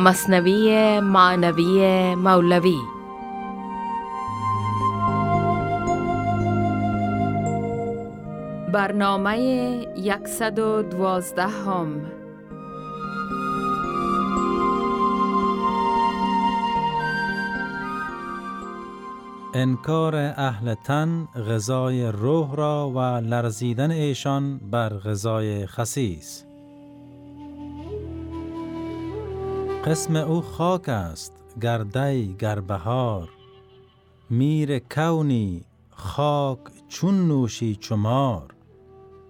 مصنوی معنوی مولوی. برنامه 112 هم انکار اهل تن غذای روح را و لرزیدن ایشان بر غذای خسیس. قسم او خاک است گردی گربهار میر کونی خاک چون نوشی چمار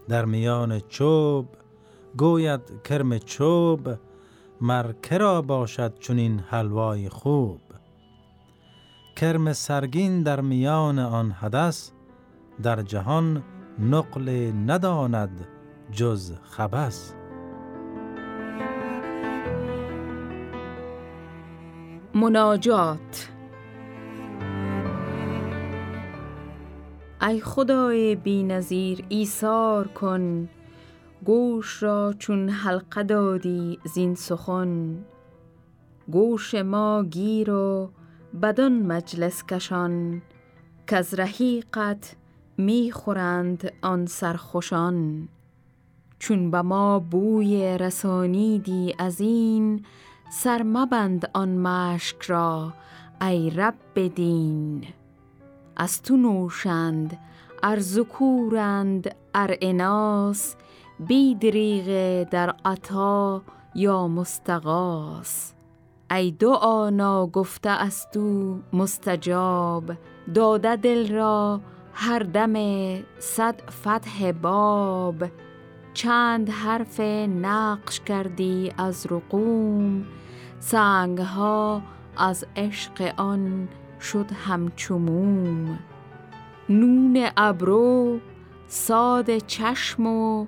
در میان چوب گوید کرم چوب مرکرا باشد چون این حلوای خوب. کرم سرگین در میان آن حدث در جهان نقل نداند جز خبس مناجات. ای خدای بی نظیر ایثار کن. گوش را چون حلقه دادی زین سخن. گوش ما گیر و بدان مجلس کشان که از رحیقت می خورند آن سرخوشان. چون به ما بوی رسانیدی از این سر مبند آن مشک را ای رب بدین از تو نوشند ار ذکورند ار اناس. بی دریغ در عطا یا مستغاث. ای دعا ناگفته از تو مستجاب. داده دل را هر دم صد فتح باب. چند حرف نقش کردی از رقوم. سنگ ها از عشق آن شد همچموم. نون ابرو ساد چشم و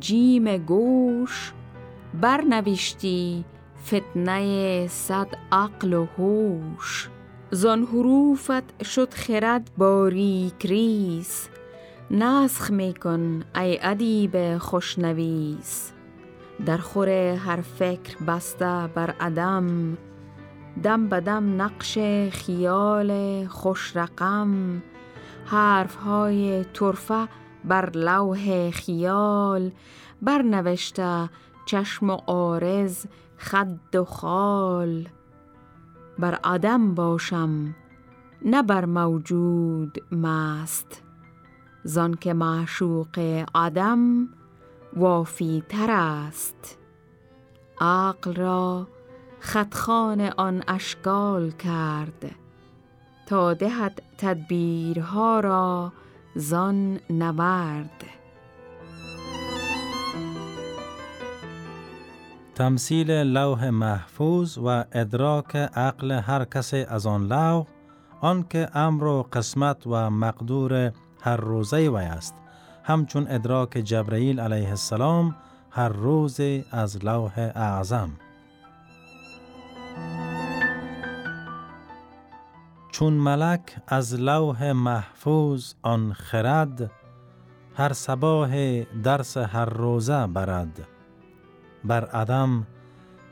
جیم گوش. برنوشتی فتنه صد عقل و هوش. زان حروفت شد خرد باریک ریس نسخ میکن ای ادیب خوشنویس. در خور هر فکر بسته بر عدم دم بدم نقش خیال خوش رقم حرف های طرفه بر لوح خیال برنوشته چشم و آرز خد و خال. بر عدم باشم نه بر موجود مست. زان که معشوق عدم وافی تر است عقل را خطخان آن اشکال کرد تا دهد تدبیرها را زان نورد. تمثیل لوح محفوظ و ادراک عقل هر کسی از آن لوح آنکه امر و قسمت و مقدور هر روزه وی است. همچون ادراک جبرئیل علیه السلام هر روز از لوح اعظم. چون ملک از لوح محفوظ آن خرد هر صباح درس هر روزه برد. بر عدم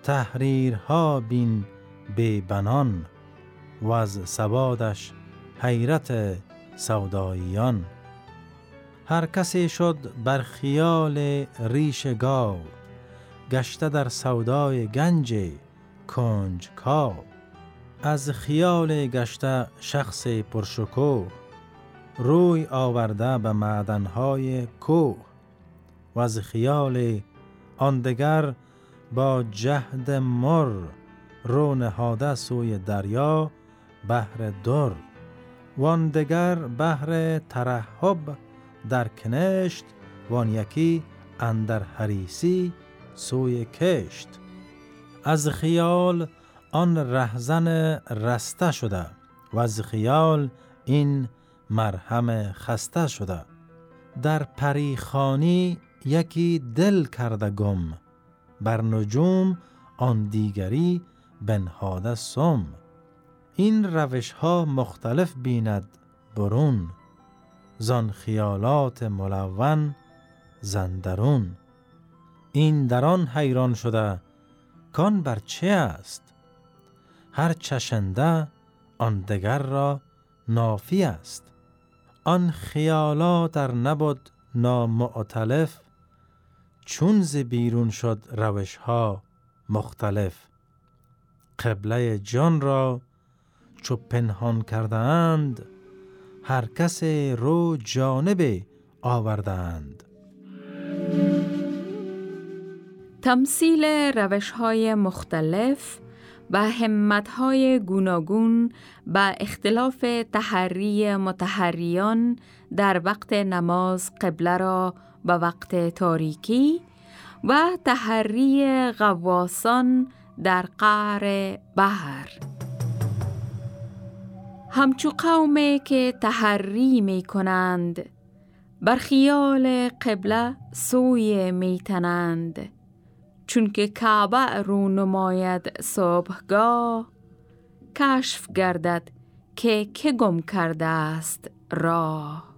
تحریرها بین به بنان و از سوادش حیرت سوداییان. هر کسی شد بر خیال ریش گاو گشته در سودای گنج کنج کاو از خیال گشته شخص پرشکوه روی آورده به معدنهای کوه. و از خیال آن دگر با جهد مر رو نهاده سوی دریا بهر در. وان دگر بهر ترحب در کنشت وان یکی اندر حریسی سوی کشت. از خیال آن رهزن رسته شده و از خیال این مرهم خسته شده. در پریخانی یکی دل کرده گم بر نجوم آن دیگری بنهاده سم. این روش ها مختلف بیند برون. زان خیالات ملون زندرون. این در آن حیران شده کان بر چه است؟ هر چشنده آن دگر را نافی است. آن خیالات در نبود نامعتلف چون ز بیرون شد روش ها مختلف. قبله جان را چو پنهان کردند هر کس رو جانب آوردند. تمثیل روش های مختلف و همت های گوناگون به اختلاف تحری متحریان در وقت نماز قبله را به وقت تاریکی و تحری غواسان در قعر بحر. همچو قومی که تحری می کنند بر خیال قبله سوی می تنند چون که کعبه رو نماید صبحگاه کشف گردد که که گم کرده است راه.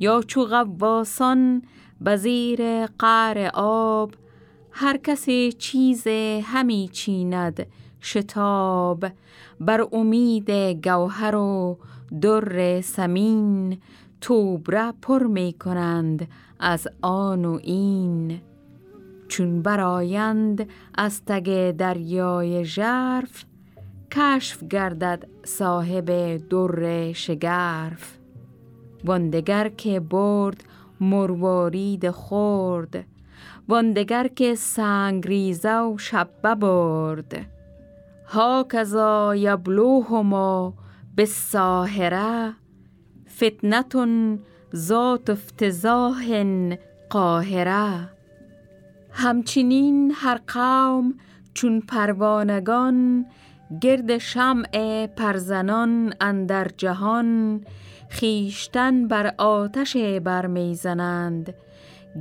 یا چو غواسان بزیر قعر آب هر کسی چیز همی چیند شتاب بر امید گوهر و در سمین توبره پر می کنند از آن و این. چون برایند از تگ دریای ژرف کشف گردد صاحب در شگرف. واندگر که برد مروارید خورد. واندگر که سنگ ریزه و شبه برد. ها کذا یبلوهما بالساهره فتنتون ذات افتزاه قاهره همچنین هر قوم چون پروانگان گرد شمع پرزنان اندر جهان خیشتن بر آتش برمیزنند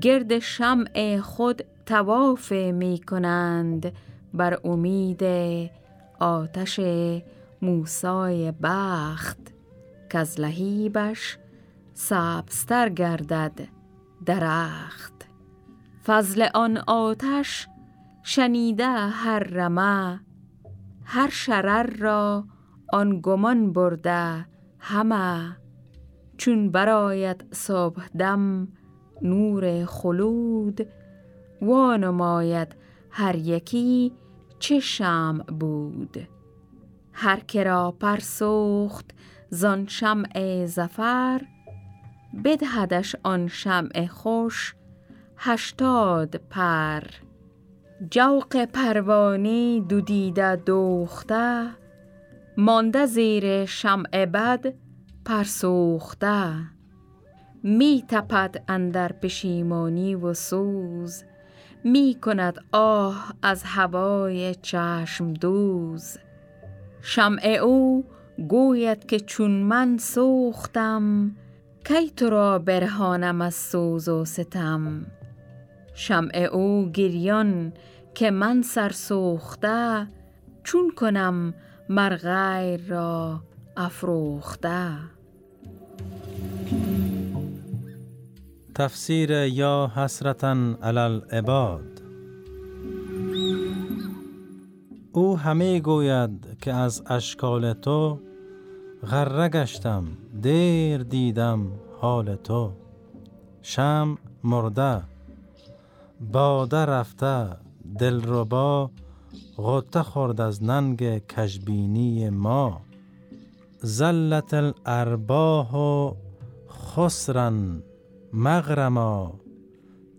گرد شمع خود تواف می کنند بر امید آتش موسای بخت که از لحیبش سبستر گردد درخت. فضل آن آتش شنیده هر رمه هر شرر را آن گمان برده همه. چون برایت صبح دم نور خلود وانماید هر یکی چه شم بود. هر کرا پرسوخت زان شمع زفر بدهدش آن شمع خوش هشتاد پر. جوق پروانی دو دیده دوخته مانده زیر شمع بد پرسوخته. می تپد اندر پشیمانی و سوز می کند آه از هوای چشم دوز. شمع او گوید که چون من سوختم کی تو را برهانم از سوز و ستم؟ شمع او گریان که من سرسوخته چون کنم مرغیر را افروخته؟ تفسیر یا حسرتا علی العباد. او همه گوید که از اشکال تو غره گشتم دیر دیدم حال تو. شم مرده باده رفته دلربا غطه خورد از ننگ کشبینی ما. زلت الارباه خسرن مغرما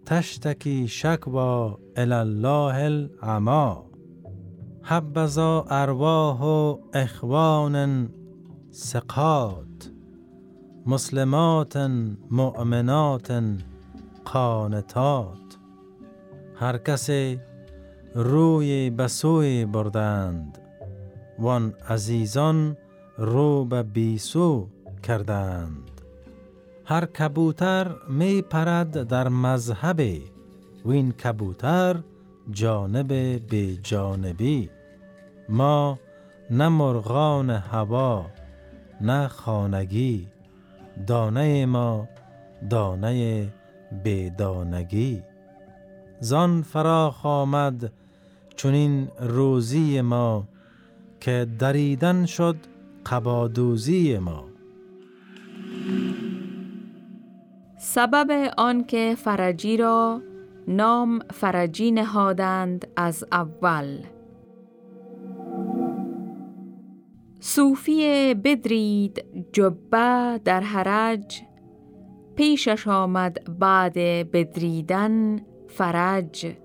تشتکی شکوا الله العما حبذا ارواح و اخوان سقات مسلمات مؤمنات قانتات هر کسی روی به سوی بردند وان عزیزان رو به بیسو کردند هر کبوتر می پرد در مذهب و این کبوتر جانب به جانبی. ما نه مرغان هوا نه خانگی. دانه ما دانه بدانگی زان فراخ آمد چون این روزی ما که دریدن شد قبادوزی ما. سبب آنکه فرجی را نام فرجی نهادند از اول. صوفی بدرید جبه در حرج پیشش آمد بعد بدریدن فرج.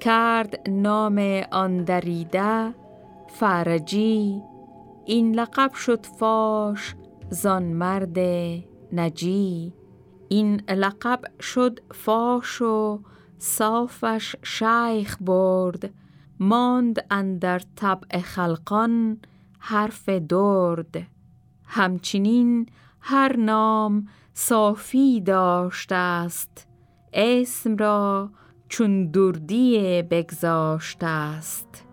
کرد نام آن دریده فرجی این لقب شد فاش زان مرد نجی. این لقب شد فاش و صافش شیخ برد ماند اندر طبع خلقان حرف درد. همچنین هر نام صافی داشته است اسم را چون دردی بگذاشته است.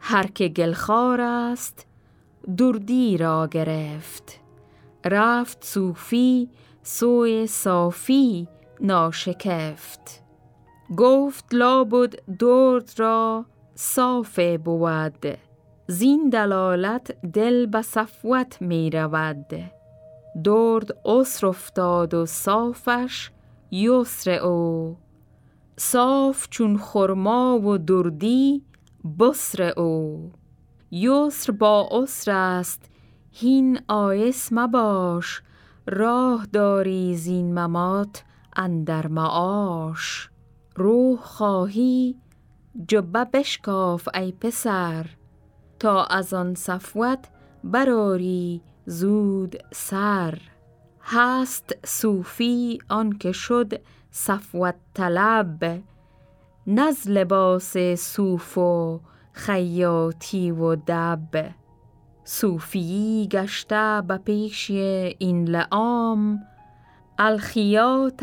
هر که گلخار است دردی را گرفت. رفت صوفی سوی صافی ناشکفت. گفت لابد درد را صاف بود زین دلالت دل به صفوت می رود. درد اسر افتاد و صافش یسر او. صاف چون خرما و دردی بسر او. یسر با اسر است هین آیس مباش. راه داری زین ممات اندر معاش روح خواهی جبه بشکاف ای پسر تا از آن صفوت براری زود سر. هست صوفی آنکه شد صفوت طلب نز لباس صوف و خیاطی و دب. صوفی گشته به پیش این لعام الخیاط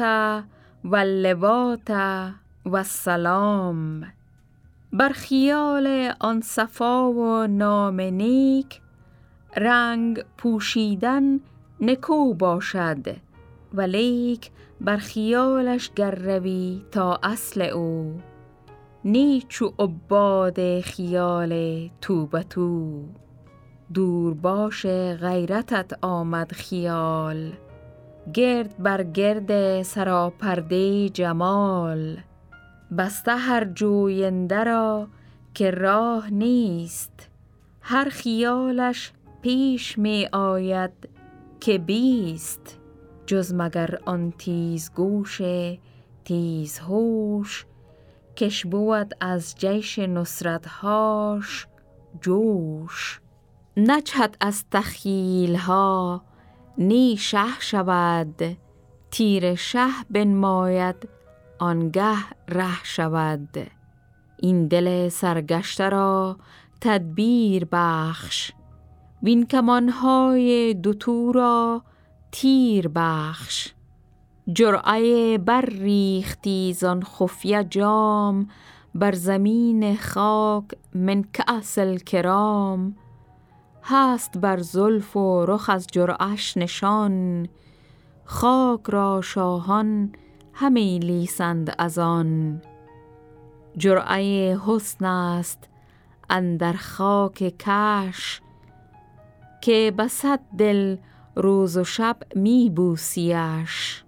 و اللوات و السلام. بر خیال آن صفا و نام نیک رنگ پوشیدن نکو باشد ولیک بر خیالش گر روی تا اصل او. نیچو عباد خیال تو به تو. دور باش غیرتت آمد خیال. گرد بر گرد سراپرده جمال. بسته هر جوینده را که راه نیست. هر خیالش پیش می آید که بیست. جز مگر آن تیز گوش تیز هوش کش بود از جیش نصرتهاش جوش. نچهد از تخیل ها نی شه شود. تیر شه بنماید آنگه ره شود. این دل سرگشته را تدبیر بخش. وین کمانهای دوتو را تیر بخش. جرعه بر ریختی زان خفیه جام بر زمین خاک من کأس کرام هست بر زلف و رخ از جرعش نشان. خاک را شاهان همی لیسند از آن. جرعه حسن است اندر خاک کش که بسد دل روز و شب می بوسیش.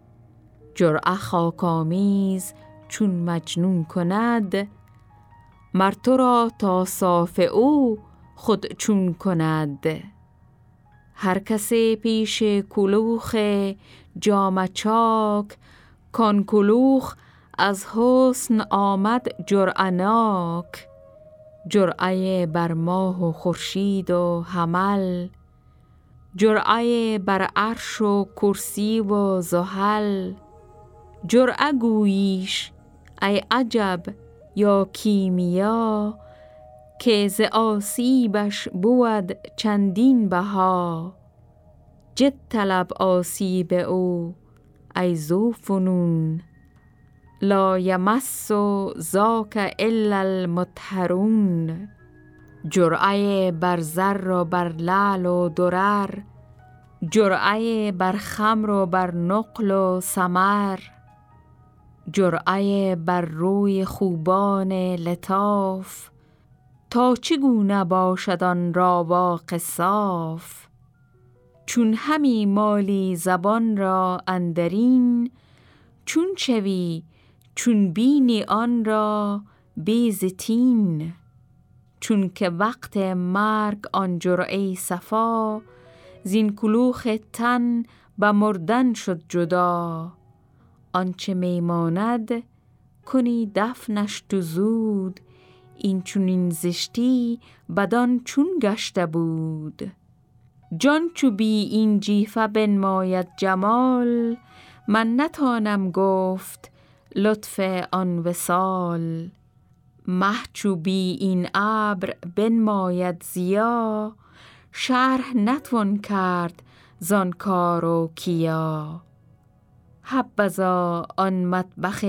جرعه خاکامیز چون مجنون کند مر تو را تا صاف او خود چون کند. هر کسی پیش کلوخ جام چاک کان کلوخ از حسن آمد جرعناک جرعه بر ماه و خورشید و حمل جرعه بر عرش و کرسی و زحل. جرعه گوییش ای عجب یا کیمیا که ز آسیبش بود چندین بها. جد طلب آسیب او ای ذوفنون. لا یمس ذاک الا المطهرون. جرعه بر زر و بر لعل و درر. جرعه بر خمر و بر نقل و سمر جرعه بر روی خوبان لطاف. تا چگونه باشد آن را واقع صاف؟ چون همی مالی زبان را اندرین چون چوی چون بینی آن را بیزتین چون که وقت مرگ آن جرعه صفا زین کلوخ تن به مردن شد جدا. آنچه میماند کنی دفنش تو زود این چون این زشتی بدان چون گشته بود. جان چو بی این جیفه بنماید جمال من نتانم گفت لطف آن وسال مه چو بی این ابر بنماید زیا شرح نتوان کرد زان کار و کیا. حبذا آن مطبخ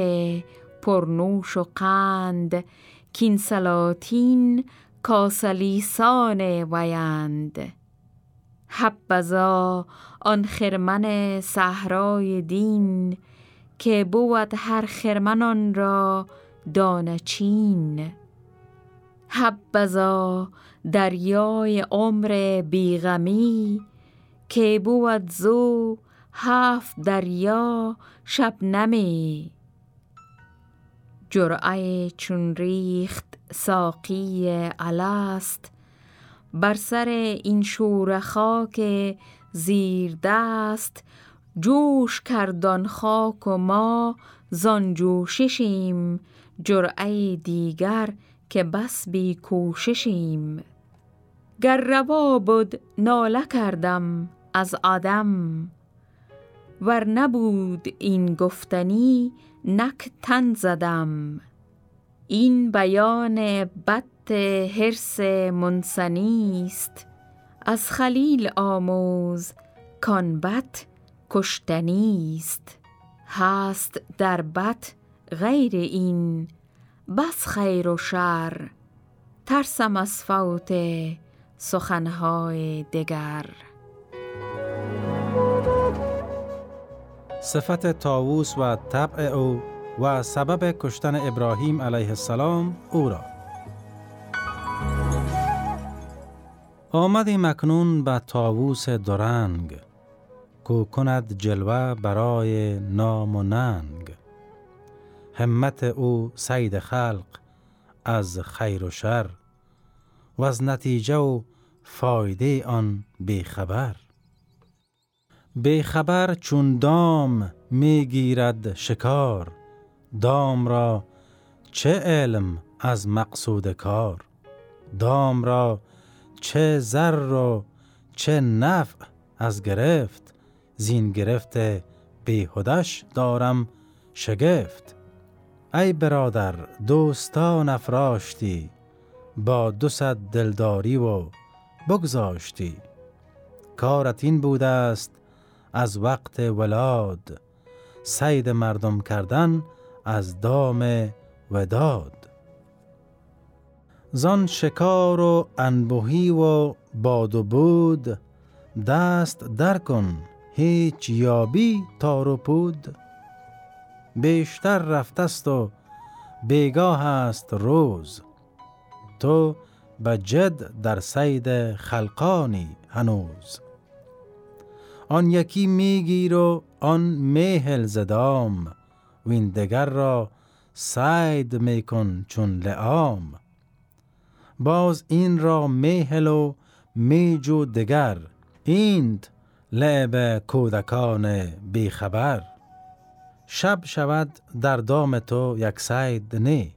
پرنوش و قند کین سلاطین کاسلیسان ویند حبذا آن خرمن صحرای دین که بود هر خرمنان را دانه چین حبذا دریای عمر بیغمی که بود زو هفت دریا شبنمی. جرعه چون ریخت ساقی الست. بر سر این شور خاک زیر دست جوش کردان خاک و ما زان جوششیم. جرعه دیگر که بس بی کوششیم. گر روا بود ناله کردم از آدم. ور نبود این گفتنی نک تن زدم. این بیان بد حرس منسنی است. از خلیل آموز کان بت کشتنی است. هست در بت غیر این. بس خیر و شر. ترسم از فوت سخنهای دگر. صفت تاووس و طبع او و سبب کشتن ابراهیم علیه السلام او را. آمدی مکنون به تاووس درنگ کو کند جلوه برای نام و ننگ. همت او سید خلق از خیر و شر و از نتیجه و فایده آن بیخبر بیخبر چون دام می‌گیرد شکار. دام را چه علم از مقصود کار؟ دام را چه زر و چه نفع از گرفت؟ زین گرفت بیهودش دارم شگفت. ای برادر دوستان افراشتی با دو دلداری و بگذاشتی. کارت این بوده است از وقت ولاد. سید مردم کردن از دام وداد. زان شکار و انبوهی و باد و بود دست در کن هیچ یابی تار و پود. بیشتر رفتست و بیگاه است روز. تو به جد در سید خلقانی هنوز. آن یکی میگیر و آن میهل زدام وین دگر را سید میکن چون لعام. باز این را میهل و میجو دگر ایند لعب کودکان بیخبر شب شود در دام تو یک سید نی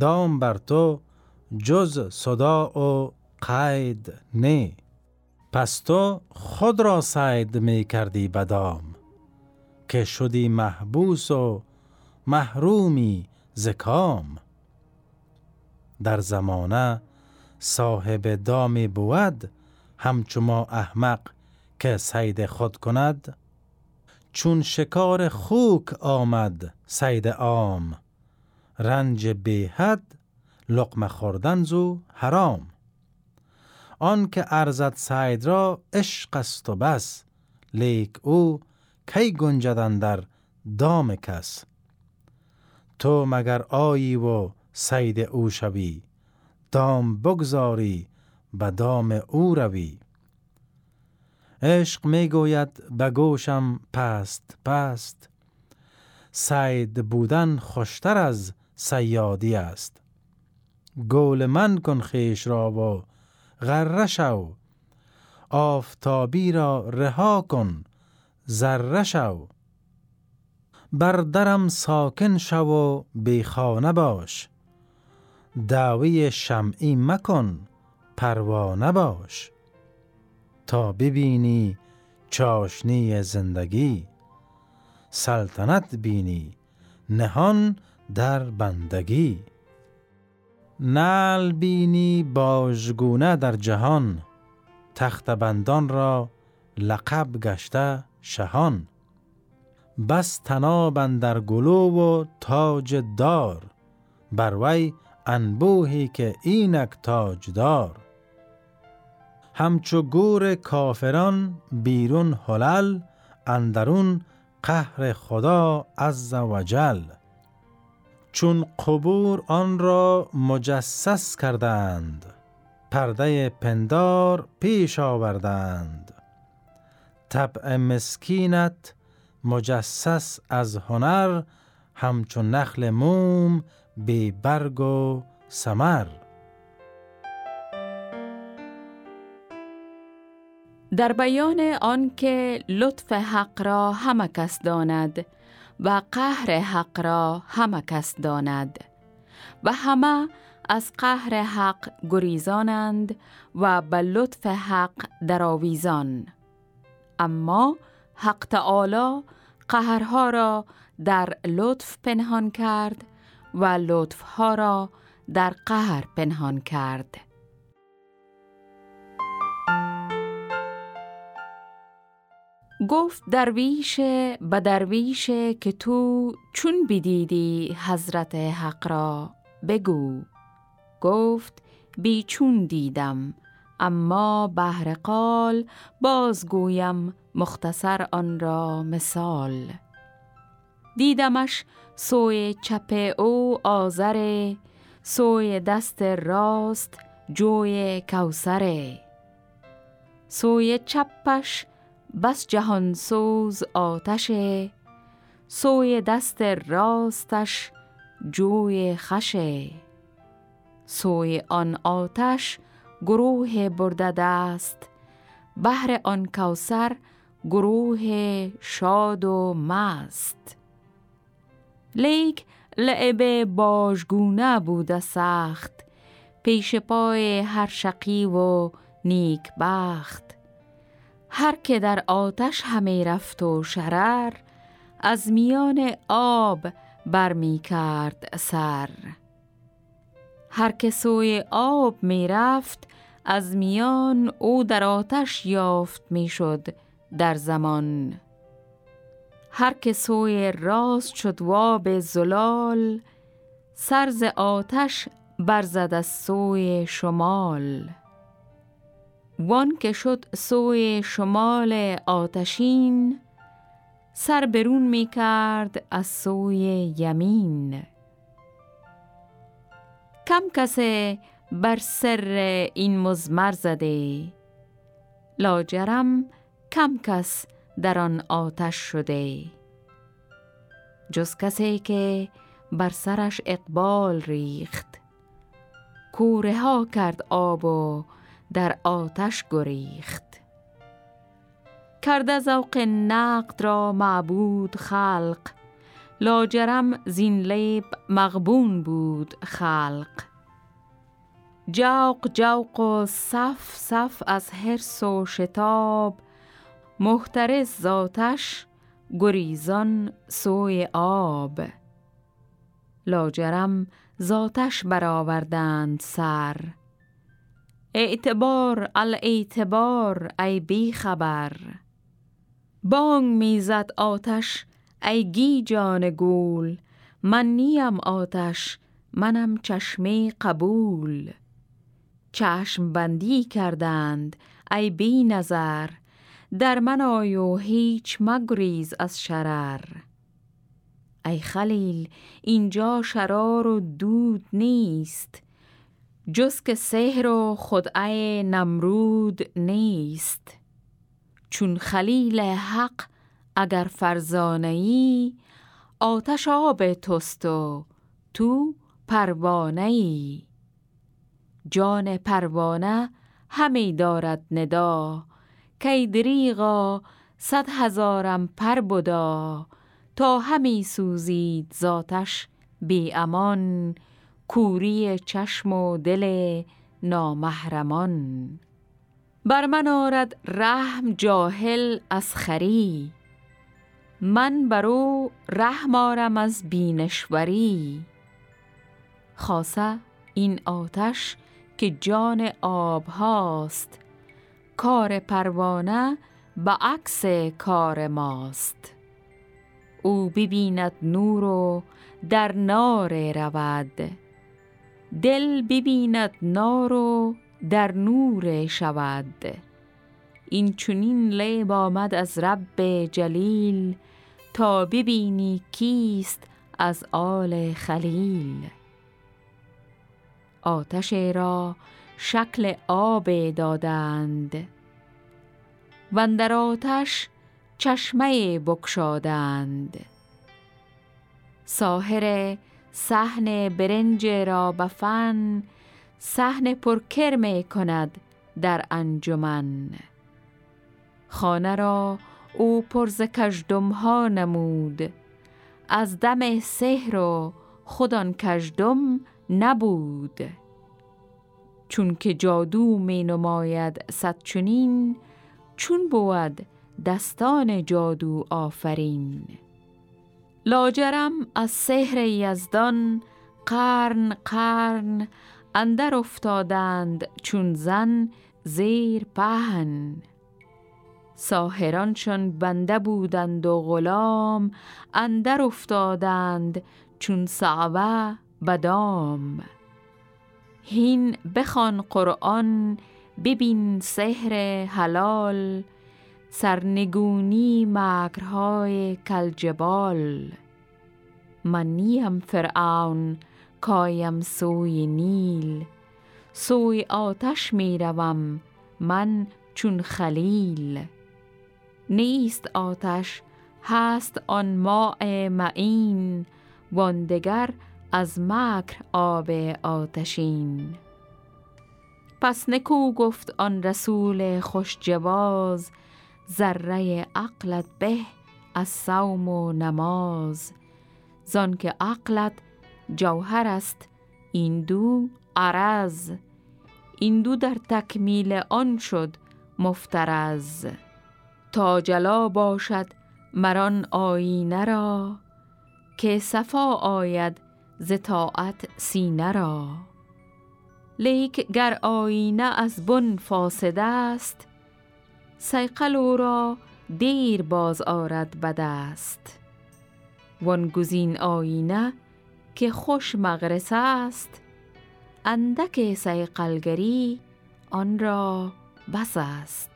دام بر تو جز صدا و قید نی. پس تو خود را سید می کردی بدام که شدی محبوس و محرومی زکام در زمانه صاحب دامی بود همچو ما احمق که سید خود کند چون شکار خوک آمد سید عام. رنج بیحد لقمه خوردن زو حرام. آن که ارزد سید را عشق است و بس لیک او کی گنجدن در دام کس. تو مگر آیی و سید او شوی دام بگذاری به دام او روی. عشق می گوید به گوشم پست پست. سید بودن خوشتر از سیادی است. گول من کن خیش را و غره شو آفتابی را رها کن ذره شو بر درم ساکن شو و بیخانه باش. دعوی شمعی مکن پروانه باش. تا ببینی چاشنی زندگی سلطنت بینی نهان در بندگی. نل بینی باژگونه در جهان. تخت بندان را لقب گشته شهان. بس تناب در گلو و تاج دار. بر وی انبوهی که اینک تاج دار همچو گور کافران بیرون حلل اندرون قهر خدا عز وجل چون قبور آن را مجسس کردند پرده پندار پیش آوردند. طبع مسکینت مجسس از هنر همچون نخل موم بی برگ و سمر در بیان آنکه لطف حق را همه کس داند و قهر حق را همه کس داند و همه از قهر حق گریزانند و به لطف حق درآویزان. اما حق تعالی قهرها را در لطف پنهان کرد و لطفها را در قهر پنهان کرد. گفت درویش به درویش که تو چون بدیدی حضرت حق را بگو. گفت بیچون دیدم اما بهر قال بازگویم مختصر آن را مثال. دیدمش سوی چپ او آزره سوی دست راست جوی کوسره سوی چپش بس جهان سوز آتش سوی دست راستش جوی خشه سوی آن آتش گروه برده دست بهر آن کوسر گروه شاد و مست. لیک لعب باژگونه بوده سخت پیش پای هر شقی و نیک بخت. هر که در آتش همی رفت و شرر از میان آب برمی کرد سر. هر که سوی آب می رفت از میان او در آتش یافت می شد در زمان. هر که سوی راست شد واب زلال سرز آتش برزد از سوی شمال. وان که شد سوی شمال آتشین سر برون می کرد از سوی یمین. کم کسی بر سر این مزمر زده لاجرم کم کس در آن آتش شده. جز کسی که بر سرش اقبال ریخت. کوره ها کرد آب و در آتش گریخت. کرده ذوق نقد را معبود خلق لاجرم زین لیب مغبون بود خلق. جوق جوق و صف صف از حرس و شتاب محترس ذاتش گریزان سوی آب. لاجرم ذاتش برآوردند سر. اعتبار الاعتبار ای بی خبر بانگ می‌زد آتش ای گی جان گول. من نیم آتش منم چشمه قبول. چشم بندی کردند ای بی نظر در من آیو هیچ مگریز از شرر. ای خلیل اینجا شرار و دود نیست. جز که سحر و خدعه نمرود نیست. چون خلیل حق اگر فرزانه ای آتش آب توست و تو پروانه ای جان پروانه همی دارد ندا کی دریغا صد هزارم پر بدا. تا همی سوزید ذاتش بی امان کوری چشم و دل نامحرمان. بر من آرد رحم جاهل از خری. من برو رحم آرم از بینشوری. خاصه این آتش که جان آب هاست کار پروانه به عکس کار ماست. او ببیند نور و در نار رود. دل ببیند نار و در نور شود. این چونین لیب آمد از رب جلیل تا ببینی کیست از آل خلیل. آتش را شکل آب دادند و در آتش چشمه بکشادند ساهر صحن برنج را بفن صحن پرکر می کند در انجمن. خانه را او پرز کجدم ها نمود. از دم سحر و خودان کجدم نبود. چون که جادو می نماید صد چونین چون بود دستان جادو آفرین. لاجرم از سحر یزدان قرن قرن اندر افتادند چون زن زیر پهن. ساهرانشان بنده بودند و غلام اندر افتادند چون صعبه بدام. هین بخوان قرآن ببین سحر حلال سرنگونی مکرهای کلجبال. من نیم فرعون کایم سوی نیل. سوی آتش می روم من چون خلیل. نیست آتش هست آن ماء معین واندگر از مکر آب آتشین. پس نکو گفت آن رسول خوش جواز ذره عقلت به از صوم و نماز. زان که عقلت جوهر است این دو عرض. این دو در تکمیل آن شد مفترز تا جلا باشد مران آینه را که صفا آید ز طاعت سینه را. لیک گر آینه از بن فاسد است سیقل او را دیر باز آرد به دست وان گزین آینه که خوش مغرس است. اندک سیقلگری آن را بس است.